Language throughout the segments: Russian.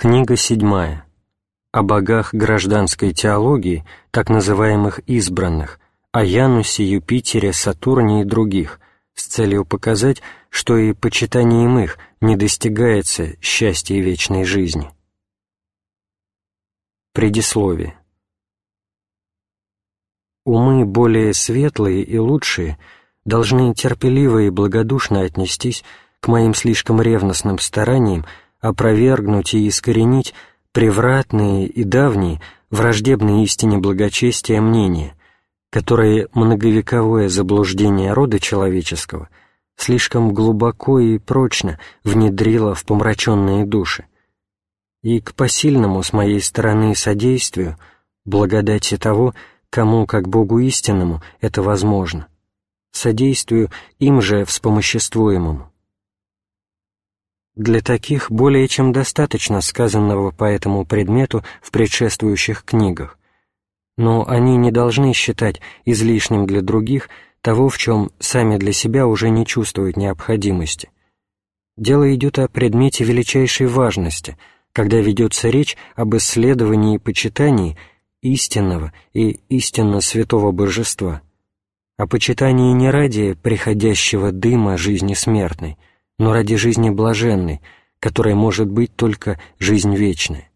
Книга седьмая. О богах гражданской теологии, так называемых избранных, о Янусе, Юпитере, Сатурне и других, с целью показать, что и почитанием их не достигается счастья вечной жизни. Предисловие. Умы более светлые и лучшие должны терпеливо и благодушно отнестись к моим слишком ревностным стараниям опровергнуть и искоренить превратные и давние, враждебные истине благочестия мнения, которые многовековое заблуждение рода человеческого слишком глубоко и прочно внедрило в помраченные души, и к посильному с моей стороны содействию, благодати того, кому, как Богу истинному, это возможно, содействию им же вспомоществуемому. Для таких более чем достаточно сказанного по этому предмету в предшествующих книгах, но они не должны считать излишним для других того, в чем сами для себя уже не чувствуют необходимости. Дело идет о предмете величайшей важности, когда ведется речь об исследовании и почитании истинного и истинно святого божества, о почитании не ради приходящего дыма жизни смертной, но ради жизни блаженной, которая может быть только жизнь вечная.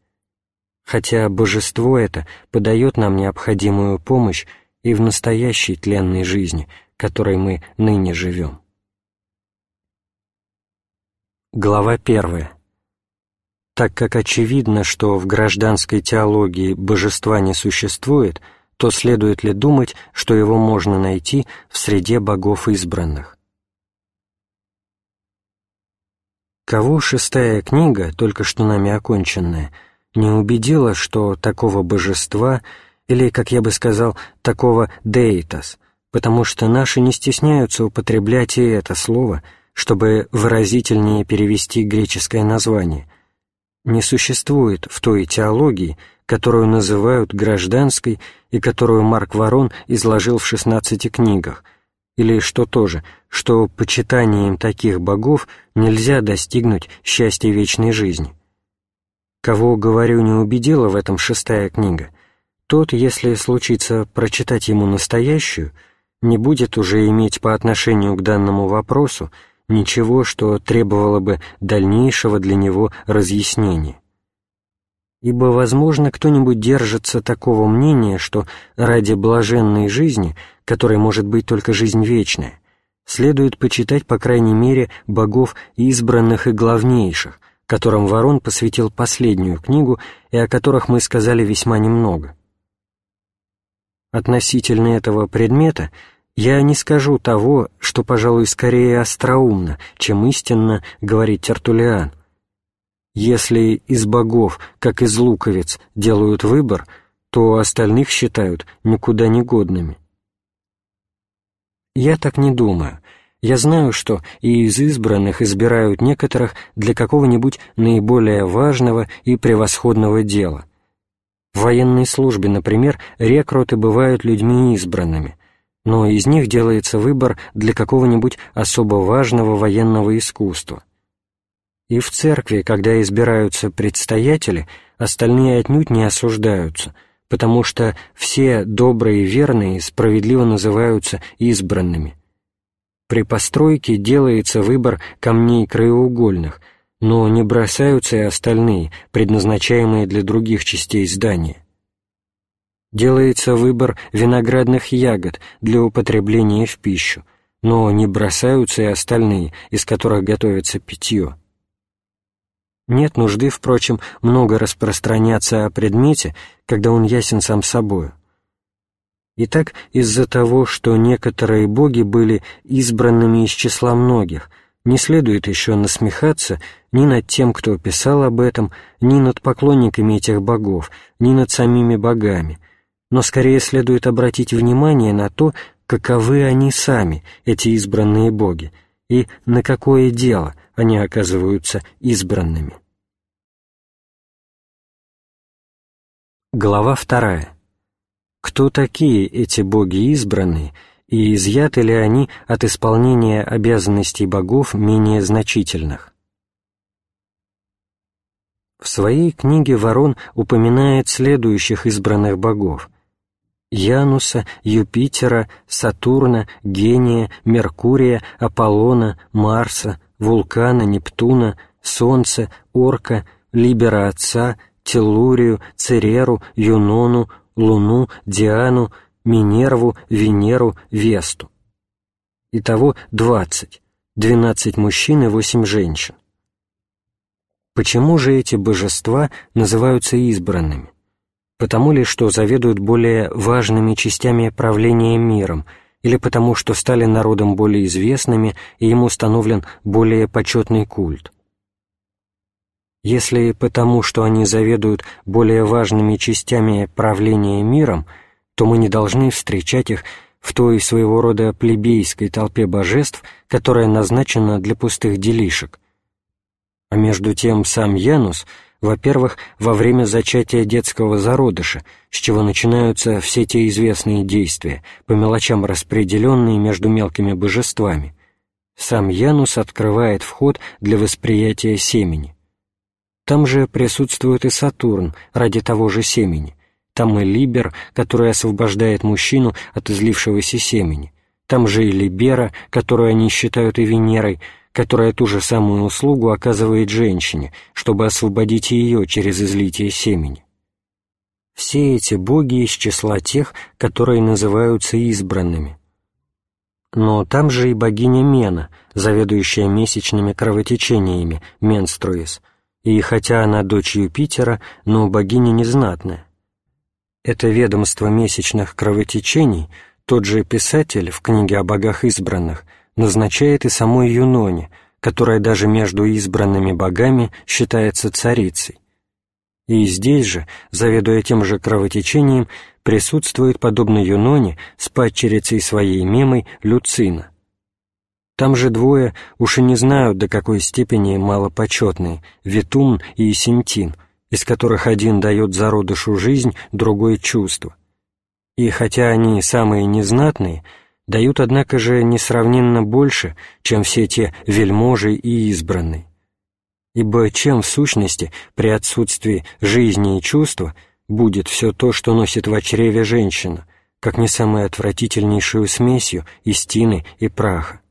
Хотя божество это подает нам необходимую помощь и в настоящей тленной жизни, которой мы ныне живем. Глава первая. Так как очевидно, что в гражданской теологии божества не существует, то следует ли думать, что его можно найти в среде богов избранных? Кого шестая книга, только что нами оконченная, не убедила, что такого божества, или, как я бы сказал, такого дейтас, потому что наши не стесняются употреблять и это слово, чтобы выразительнее перевести греческое название, не существует в той теологии, которую называют гражданской и которую Марк Ворон изложил в шестнадцати книгах, или, что тоже, что почитанием таких богов нельзя достигнуть счастья вечной жизни. Кого, говорю, не убедила в этом шестая книга, тот, если случится прочитать ему настоящую, не будет уже иметь по отношению к данному вопросу ничего, что требовало бы дальнейшего для него разъяснения ибо, возможно, кто-нибудь держится такого мнения, что ради блаженной жизни, которой может быть только жизнь вечная, следует почитать, по крайней мере, богов избранных и главнейших, которым Ворон посвятил последнюю книгу и о которых мы сказали весьма немного. Относительно этого предмета я не скажу того, что, пожалуй, скорее остроумно, чем истинно говорит Тертулиан — если из богов, как из луковиц, делают выбор, то остальных считают никуда не годными. Я так не думаю. Я знаю, что и из избранных избирают некоторых для какого-нибудь наиболее важного и превосходного дела. В военной службе, например, рекруты бывают людьми избранными, но из них делается выбор для какого-нибудь особо важного военного искусства. И в церкви, когда избираются предстоятели, остальные отнюдь не осуждаются, потому что все добрые и верные справедливо называются избранными. При постройке делается выбор камней краеугольных, но не бросаются и остальные, предназначаемые для других частей здания. Делается выбор виноградных ягод для употребления в пищу, но не бросаются и остальные, из которых готовится питье. Нет нужды, впрочем, много распространяться о предмете, когда он ясен сам собою. Итак, из-за того, что некоторые боги были избранными из числа многих, не следует еще насмехаться ни над тем, кто писал об этом, ни над поклонниками этих богов, ни над самими богами, но скорее следует обратить внимание на то, каковы они сами, эти избранные боги, и на какое дело они оказываются избранными. Глава вторая. Кто такие эти боги избранные, и изъяты ли они от исполнения обязанностей богов менее значительных? В своей книге Ворон упоминает следующих избранных богов – Януса, Юпитера, Сатурна, Гения, Меркурия, Аполлона, Марса, Вулкана, Нептуна, Солнца, Орка, Либера Отца, Теллурию, Цереру, Юнону, Луну, Диану, Минерву, Венеру, Весту. Итого двадцать, двенадцать мужчин и восемь женщин. Почему же эти божества называются избранными? Потому ли, что заведуют более важными частями правления миром, или потому, что стали народом более известными и им установлен более почетный культ? Если потому, что они заведуют более важными частями правления миром, то мы не должны встречать их в той своего рода плебейской толпе божеств, которая назначена для пустых делишек, а между тем сам Янус, во-первых, во время зачатия детского зародыша, с чего начинаются все те известные действия, по мелочам распределенные между мелкими божествами, сам Янус открывает вход для восприятия семени. Там же присутствует и Сатурн ради того же семени, там и Либер, который освобождает мужчину от излившегося семени, там же и Либера, которую они считают и Венерой, которая ту же самую услугу оказывает женщине, чтобы освободить ее через излитие семени. Все эти боги из числа тех, которые называются избранными. Но там же и богиня Мена, заведующая месячными кровотечениями, Менструис, и хотя она дочь Юпитера, но богиня незнатная. Это ведомство месячных кровотечений тот же писатель в книге о богах избранных – назначает и самой Юноне, которая даже между избранными богами считается царицей. И здесь же, заведуя тем же кровотечением, присутствует, подобно Юноне, с падчерицей своей мемой Люцина. Там же двое уж и не знают, до какой степени малопочетные, Витум и Синтин, из которых один дает зародышу жизнь, другой — чувство. И хотя они самые незнатные — дают, однако же, несравненно больше, чем все те вельможи и избранные. Ибо чем в сущности при отсутствии жизни и чувства будет все то, что носит в чреве женщина, как не самой отвратительнейшую смесью истины и праха?